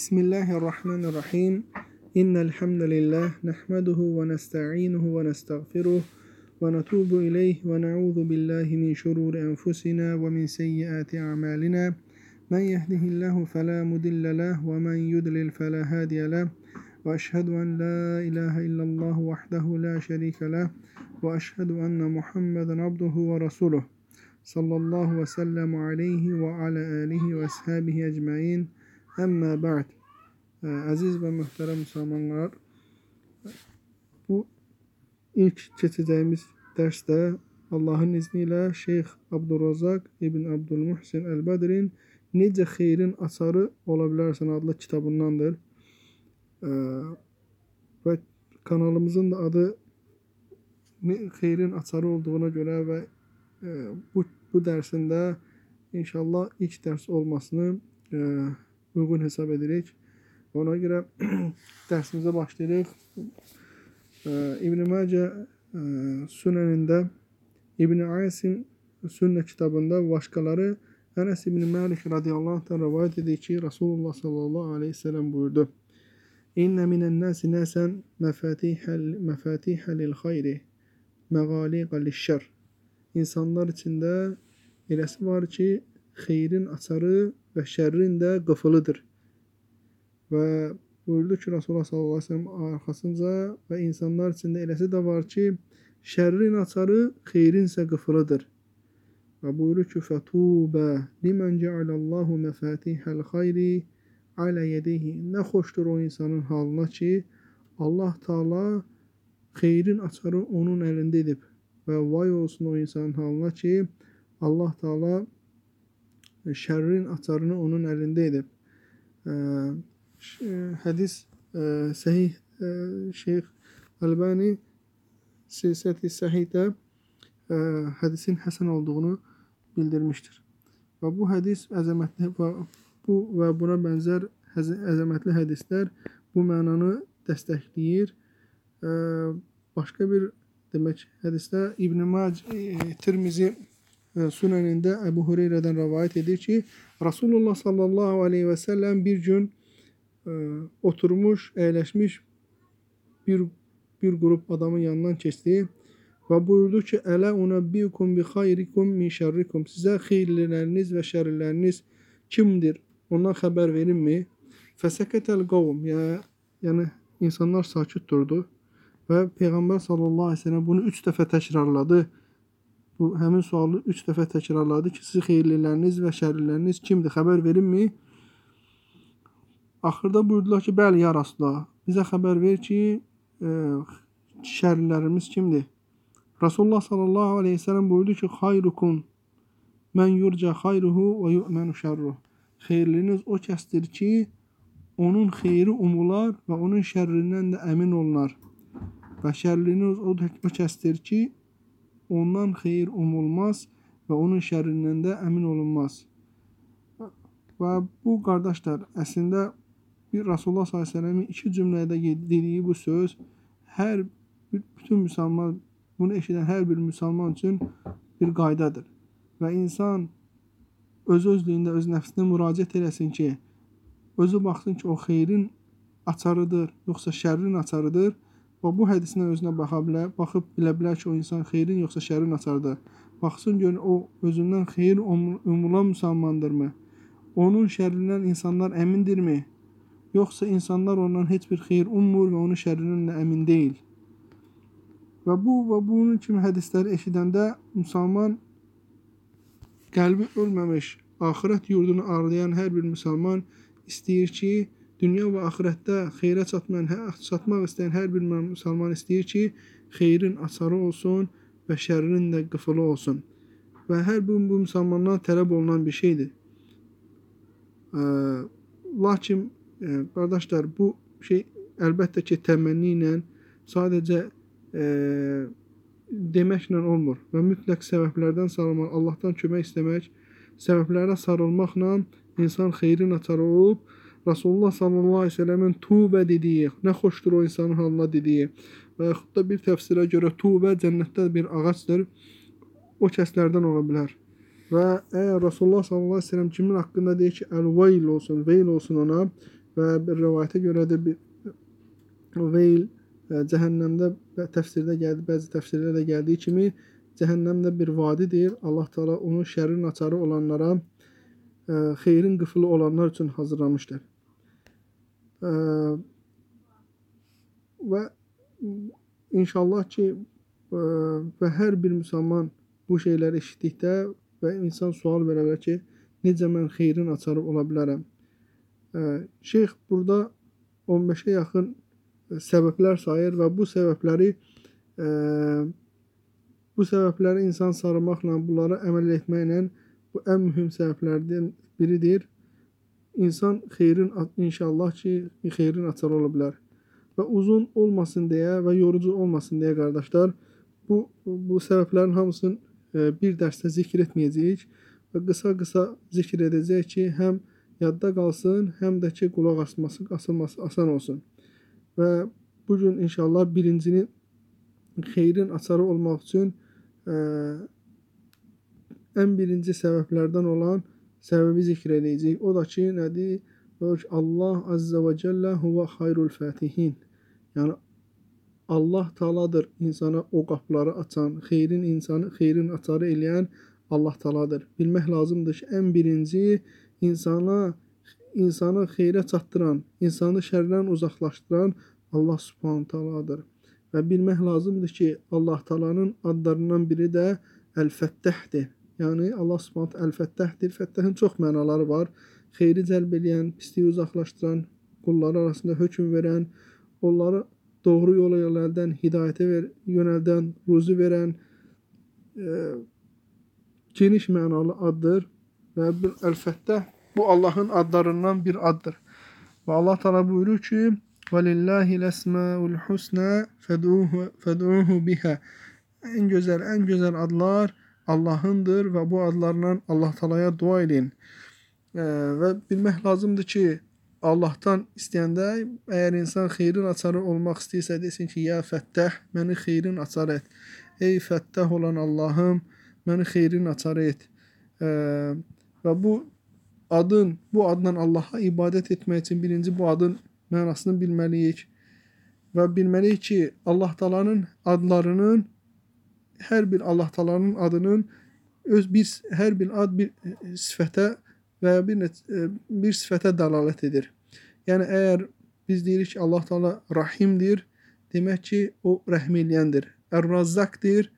بسم الله الرحمن الرحيم. إن الحمد لله نحمده ونستعينه ونستغفره ونتوب إليه ونعوذ بالله من شرور أنفسنا ومن سيئات أعمالنا. من يهده الله فلا مضل له ومن يضلل فلا هادي له. وأشهد أن لا إله إلا الله وحده لا شريك له. وأشهد أن محمدا عبده ورسوله. صلى الله وسلم عليه وعلى آله وأصحابه أجمعين. Əmmə bə'd. Əziz və möhtərəm müsəlmanlar, bu ilk keçəcəyimiz dərsdə Allahın izni ilə Şeyx Abdurrazaq İbn Abdülmuhsin Əl-Bədrin Necə xeyrin açarı ola bilərsən adlı kitabındandır. Və kanalımızın da adı xeyrin açarı olduğuna görə və bu, bu dərsində inşallah ilk dərs olmasını uyğun hesab edirik. Ona görə dərsimizə başlayırıq. İbn Məcə Sünənində İbn Asim Sünnə kitabında başqaları Ənəs ibn Məlik radiyallahu anhdan rivayet edir ki, Rasulullah sallallahu aleyhi ve sellem buyurdu. İnne minen nasi nasan məfatihəl məfatihə lil xeyri məğaliqə lişşər. İnsanlar içində eləsi var ki, xeyrin açarı və şərrin də qıfılıdır. Və buyurdu ki, Rasulullah sallallahu aleyhi ve sellem arxasınca və insanlar içində eləsi də var ki, şərrin açarı, xeyrin isə qıfılıdır. Və buyurur ki, fətubə limən cealallahu məfatihəl xeyri alə yedihi. Nə xoşdur o insanın halına ki, Allah Taala xeyrin açarı onun əlində edib. Və vay olsun o insanın halına ki, Allah Taala şərrin açarını onun əlində edib. Ə, hədis ə, səhih Şeyx Əlbani silsəti səhihdə hədisin həsən olduğunu bildirmişdir. Və bu hədis əzəmətli və bu və buna bənzər əzəmətli hədislər bu mənanı dəstəkləyir. Başqa bir demək hədisdə İbn Mac Tirmizi Sünənində Əbu Hüreyrədən rəvayət edir ki, Rasulullah sallallahu aleyhi və səlləm bir gün ə, oturmuş, əyləşmiş bir bir qrup adamın yanından keçdi və buyurdu ki, Ələ unəbbiukum bi xayrikum min şərrikum. Sizə xeyirliləriniz və şərriləriniz kimdir? Ondan xəbər verinmi? Fəsəkətəl qavm. Yəni, yəni insanlar sakit durdu və Peyğəmbər sallallahu əleyhi və səlləm bunu 3 dəfə təkrarladı bu həmin sualı 3 dəfə təkrarladı ki, sizin xeyirliləriniz və şərliləriniz kimdir? Xəbər verinmi? Axırda buyurdular ki, bəli ya Rasulullah, bizə xəbər ver ki, ə, şərlilərimiz kimdir? Rasulullah sallallahu aleyhi ve sellem buyurdu ki, xayrukum mən yurca xayruhu və yu'mənu şərruh. Xeyirliniz o kəsdir ki, onun xeyri umular və onun şərrindən də əmin olunar. Və şərliniz o, o kəsdir ki, ondan xeyir umulmaz və onun şərrindən də əmin olunmaz. Və bu qardaşlar, əslində bir Rasulullah s.ə.v-in iki cümlədə dediyi bu söz hər bütün müsəlman bunu eşidən hər bir müsəlman üçün bir qaydadır. Və insan öz özlüyündə öz nəfsinə müraciət eləsin ki, özü baxsın ki, o xeyrin açarıdır, yoxsa şərrin açarıdır Və bu hədisinə özünə baxa bilər, baxıb bilə bilər ki, o insan xeyrin yoxsa şərin açardır. Baxsın görün o özündən xeyir umulan müsəlmandırmı? Onun şərrindən insanlar əmindirmi? Yoxsa insanlar ondan heç bir xeyir ummur və onun şərrindən də əmin deyil. Və bu və bunun kimi hədisləri eşidəndə müsəlman qəlbi ölməmiş, axirət yurdunu arlayan hər bir müsəlman istəyir ki, Dünya və axirətdə xeyrə çatmayan, hə, çatmaq istəyən hər bir müsəlman istəyir ki, xeyrin açarı olsun və şərrin də qıfılı olsun. Və hər bir bu müsəlmandan tələb olunan bir şeydir. Ə, lakin ə, qardaşlar, bu şey əlbəttə ki, təmənni ilə sadəcə ə, deməklə olmur və mütləq səbəblərdən sarılmaq, Allahdan kömək istəmək, səbəblərə sarılmaqla insan xeyrin açarı olub Rasulullah sallallahu aleyhi ve sellemin tubə dediyi, nə xoşdur o insanın halına dediyi və yaxud da bir təfsirə görə tubə cənnətdə bir ağacdır, o kəslərdən ola bilər. Və əgər Rasulullah sallallahu aleyhi ve sellem kimin haqqında deyir ki, əl-veyl olsun, veyl olsun ona, və bir rivayətə görə də bir Veyl ə, cəhənnəmdə və təfsirdə gəldi, bəzi təfsirlərdə gəldiyi kimi cəhənnəmdə bir vadidir. Allah Taala onun şərrin açarı olanlara, xeyrin qıfılı olanlar üçün hazırlamışdır. Və inşallah ki ə, və hər bir müsəlman bu şeyləri eşitdikdə və insan sual verə bilər ki, necə mən xeyrin açarı ola bilərəm? Şeyx burada 15-ə yaxın səbəblər sayır və bu səbəbləri ə, bu səbəbləri insan sarımaqla, bunlara əməl etməklə bu ən mühüm səbəblərdən biridir. İnsan xeyrin inşallah ki, xeyrin açarı ola bilər. Və uzun olmasın deyə və yorucu olmasın deyə qardaşlar, bu bu səbəblərin hamısını ə, bir dərsdə zikr etməyəcəyik və qısa-qısa zikr edəcəyik ki, həm yadda qalsın, həm də ki, qulaq asması, asılması asan olsun. Və bu gün inşallah birincini xeyrin açarı olmaq üçün ə, ən birinci səbəblərdən olan səbəbi zikr edəcəyik. O da ki, nədir? O ki, Allah Azza və Cəllə huvə xayrul fətihin. Yəni Allah Taaladır insana o qapıları açan, xeyrin insanı xeyrin açarı eləyən Allah Taaladır. Bilmək lazımdır ki, ən birinci insana insanı xeyrə çatdıran, insanı şərdən uzaqlaşdıran Allah Subhanahu taaladır. Və bilmək lazımdır ki, Allah Taala'nın adlarından biri də Əl-Fəttəhdir. Yəni Allah Subhanahu Əl-Fəttəhdir. Fəttəhin çox mənaları var. Xeyri cəlb edən, pisliyi uzaqlaşdıran, qulları arasında hökm verən, onları doğru yola yönəldən, hidayətə ver, yönəldən, ruzi verən e, geniş mənalı addır və Əl-Fəttəh bu Allahın adlarından bir addır. Və Allah Teala buyurur ki: "Velillahi'l esmaul husna fed'uhu fed'uhu biha." En güzel, en güzel adlar Allah'ındır və bu adlarla Allah Teala'ya dua edin. Ee, və bilmək lazımdır ki, Allahdan istəyəndə əgər insan xeyrin açarı olmaq istəyirsə desin ki, ya Fəttəh, məni xeyrin açarı et. Ey Fəttəh olan Allahım, məni xeyrin açarı et. Ee, və bu adın, bu adla Allaha ibadət etmək üçün birinci bu adın mənasını bilməliyik. Və bilməliyik ki, Allah Taala'nın adlarının hər bir Allah Taala'nın adının öz bir hər bir ad bir sifətə və ya bir bir sifətə dəlalət edir. Yəni əgər biz deyirik ki, Allah Taala Rahimdir, demək ki, o rəhm eləyəndir. Ər-Razzaqdir,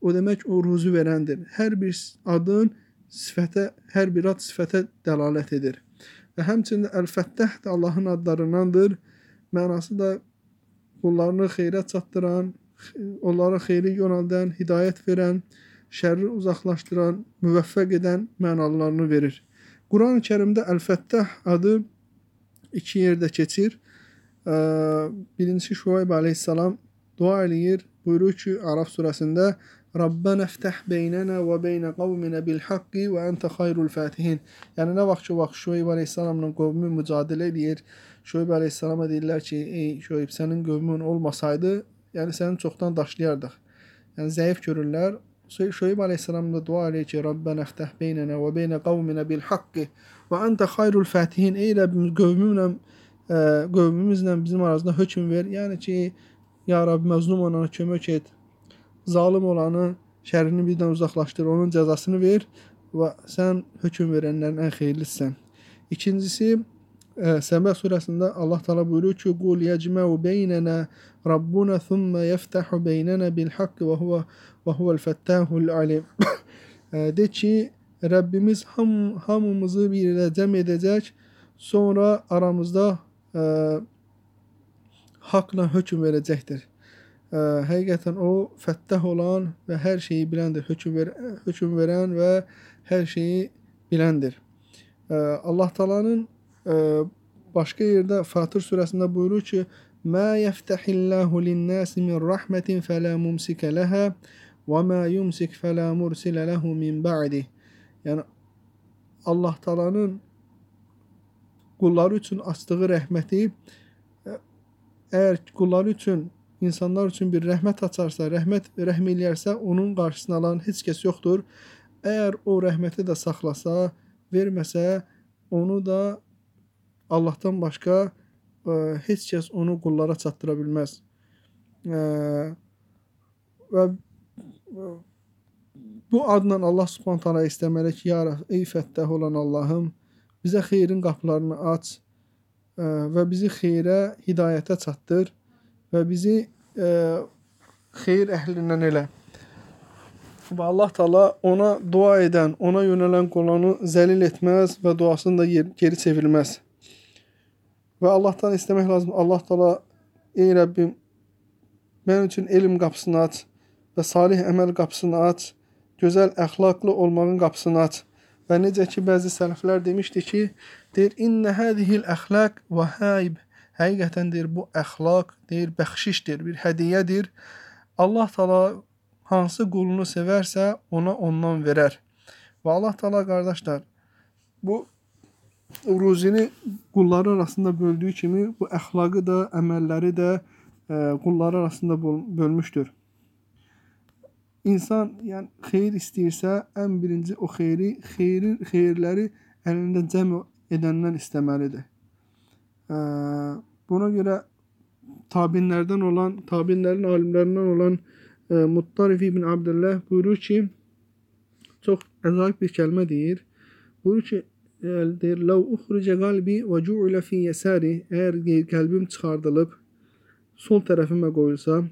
o demək o ruzu verəndir. Hər bir adın sifətə, hər bir ad sifətə dəlalət edir. Və həmçinin Əl-Fəttəh də Allahın adlarındandır. Mənası da qullarını xeyrə çatdıran, onlara xeyri yönəldən, hidayət verən, şərri uzaqlaşdıran, müvəffəq edən mənalarını verir. Quran-ı Kərimdə Əl-Fəttəh adı iki yerdə keçir. Birincisi Şuayb əleyhissalam dua eləyir. Buyurur ki, Araf surəsində Rabbənə ftəh beynənə və beynə qavminə bil haqqi və əntə xayrul fətihin. Yəni nə vaxt ki, vaxt Şuayb əleyhissalamla qovmu mücadilə edir. Şuayb əleyhissalama deyirlər ki, ey Şuayb sənin qövmün olmasaydı, yəni səni çoxdan daşlayardıq. Yəni zəif görürlər. Şuayb əleyhissalam da dua eləyir ki, Rabbənə ftəh beynənə və beynə qavminə bil haqqi və əntə xayrul fətihin. Ey Rəbbimiz qövmümlə ə, qövmümüzlə bizim aramızda hökm ver. Yəni ki, ya Rabbi məzlum olana kömək et zalim olanı şərrini bizdən uzaqlaşdır, onun cəzasını ver və sən hökm verənlərin ən xeyirlisisən. İkincisi, Səbə surəsində Allah Taala buyurur ki: "Qul yecma'u beynena Rabbuna thumma yeftahu beynena bil haqq və huve və huvel fettahul alim." de ki, Rəbbimiz ham, hamımızı bir yerə cəm edəcək, sonra aramızda ə, haqla hökm verəcəkdir. Ə, həqiqətən o fəttah olan və hər şeyi biləndir, hökm, ver hökm verən və hər şeyi biləndir. Ə, Allah Taala'nın başqa yerdə Fatır surəsində buyurur ki: "Mə yəftəhillahu lin-nasi min rahmetin fələ mumsikə ləhə və mə yumsik fələ mursilə ləhu min ba'di." Yəni Allah Taala'nın qulları üçün açdığı rəhməti əgər qulları üçün insanlar üçün bir rəhmət açarsa, rəhmət rəhm eləyərsə, onun qarşısını alan heç kəs yoxdur. Əgər o rəhməti də saxlasa, verməsə, onu da Allahdan başqa ə, heç kəs onu qullara çatdıra bilməz. Ə, və ə, bu adla Allah Subhanahu istəməli ki, ya Rəbb, ey Fəttah olan Allahım, bizə xeyrin qapılarını aç ə, və bizi xeyrə, hidayətə çatdır və bizi ə, xeyir əhlindən elə. Və Allah Taala ona dua edən, ona yönələn qulanı zəlil etməz və duasını da geri çevirməz. Və Allahdan istəmək lazım. Allah Taala ey Rəbbim mənim üçün elm qapısını aç və salih əməl qapısını aç, gözəl əxlaqlı olmağın qapısını aç. Və necə ki bəzi sələflər demişdi ki, deyir innə hədihil əxlaq vəhaib. Həqiqətən deyir bu əxlaq, deyir bəxşişdir, bir hədiyyədir. Allah Taala hansı qulunu sevərsə, ona ondan verər. Və Allah Taala qardaşlar, bu ruzini qulları arasında böldüyü kimi, bu əxlaqı da, əməlləri də e, qulları arasında bölmüşdür. İnsan yəni xeyir istəyirsə, ən birinci o xeyri, xeyri, xeyirləri əlində cəm edəndən istəməlidir. E, buna görə tabinlərdən olan, tabinlərin alimlərindən olan e, Muttarif ibn Abdullah buyurur ki, çox əcaib bir kəlmə deyir. Buyurur ki, deyir, "Ləv uxrice qalbi və cu'ile fi yesari" Əgər qəlbim çıxardılıb sol tərəfimə qoyulsa,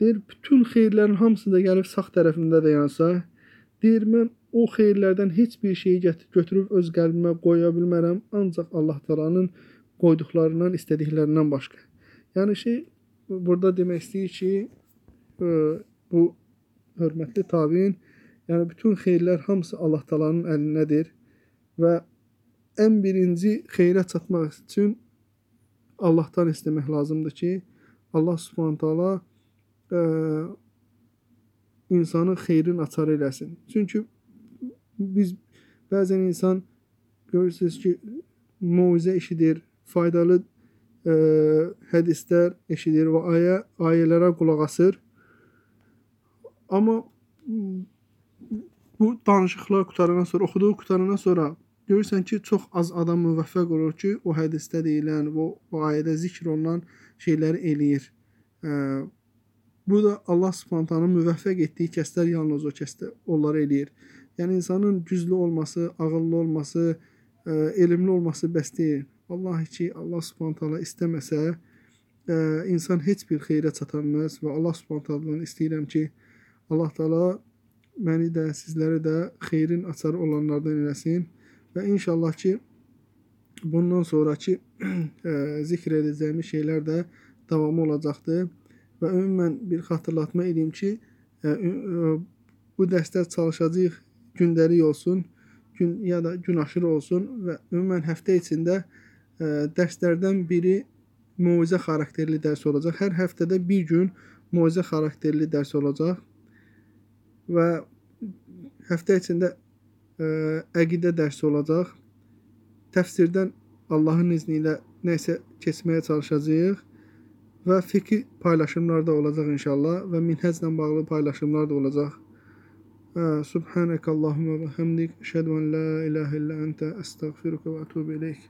deyir, bütün xeyirlərin hamısı da gəlib sağ tərəfimdə dayansa, deyir, mən o xeyirlərdən heç bir şeyi götürüb öz qəlbimə qoya bilmərəm, ancaq Allah Taala'nın qoyduqlarından, istədiklərindən başqa. Yəni şey burada demək istəyir ki, bu hörmətli tabiin, yəni bütün xeyirlər hamısı Allah Taala'nın əlindədir və ən birinci xeyrə çatmaq üçün Allahdan istəmək lazımdır ki, Allah Subhanahu taala ə, insanı xeyrin açarı eləsin. Çünki biz bəzən insan görürsüz ki, moizə eşidir, faydalı ə, hədislər eşidir və ayə ayələrə qulaq asır. Amma bu danışıqlar qutarandan sonra, oxuduğu qutarandan sonra görürsən ki, çox az adam müvəffəq olur ki, o hədisdə deyilən, o, o ayədə zikr olunan şeyləri eləyir. Ə, bu da Allah Subhanahu müvəffəq etdiyi kəslər yalnız o kəsdə onları eləyir. Yəni insanın güclü olması, ağıllı olması, ə, elmli olması bəs deyil. Vallahi ki, Allah Subhanahu istəməsə, ə, insan heç bir xeyrə çata bilməz və Allah Subhanahu istəyirəm ki, Allah Taala məni də, sizləri də xeyrin açarı olanlardan eləsin və inşallah ki bundan sonrakı e, zikr edəcəyimiz şeylər də davamı olacaqdır və ümumən bir xatırlatma edeyim ki, e, e, bu dərslər çalışacağıq gündəlik olsun, gün ya da gün aşırı olsun və ümumən həftə içində dərslərdən biri moizə xarakterli dərs olacaq. Hər həftədə bir gün moizə xarakterli dərs olacaq və həftə içində ə, əqidə dərsi olacaq. Təfsirdən Allahın izni ilə nəsə keçməyə çalışacağıq və fikir paylaşımlar da olacaq inşallah və minhəclə bağlı paylaşımlar da olacaq. Subhanakallahumma və hamdik, əşhədu an la ilahe illə əntə, əstəğfiruka və etûbü ileyk.